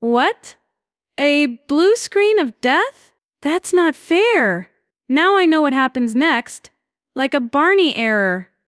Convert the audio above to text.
What? A blue screen of death? That's not fair. Now I know what happens next. Like a Barney error.